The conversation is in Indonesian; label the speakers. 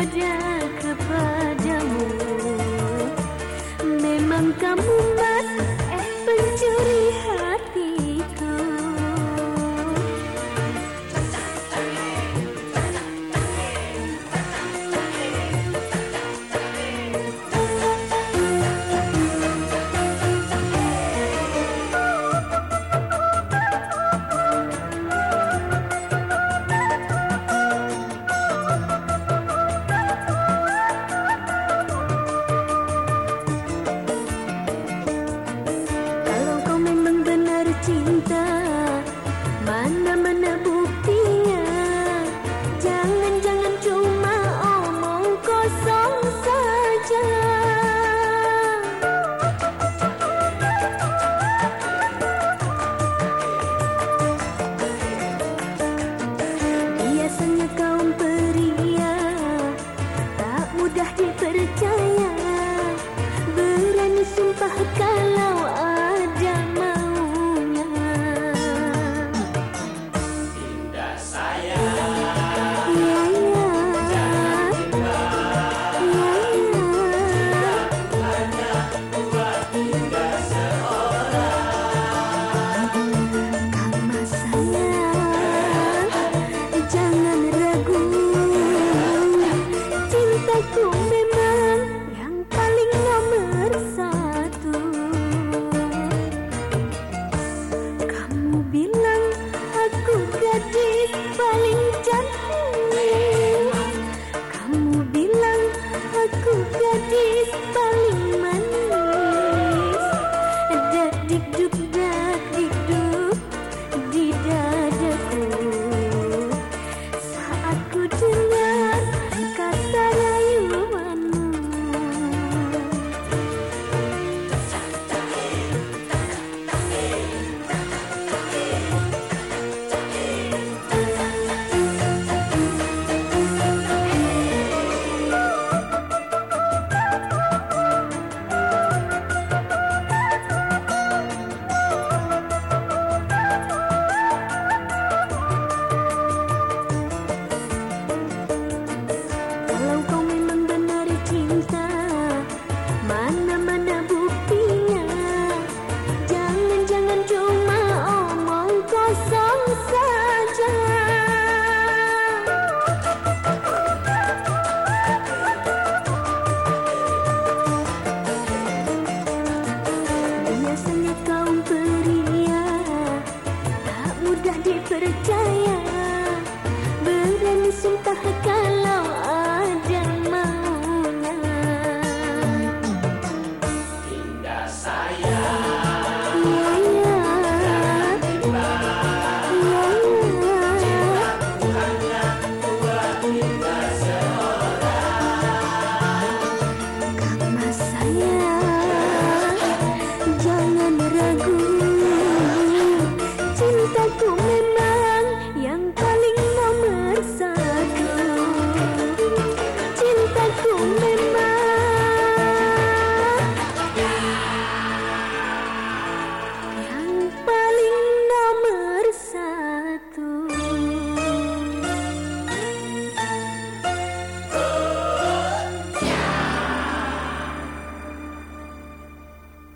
Speaker 1: tergoda kepadamu. Memang kamu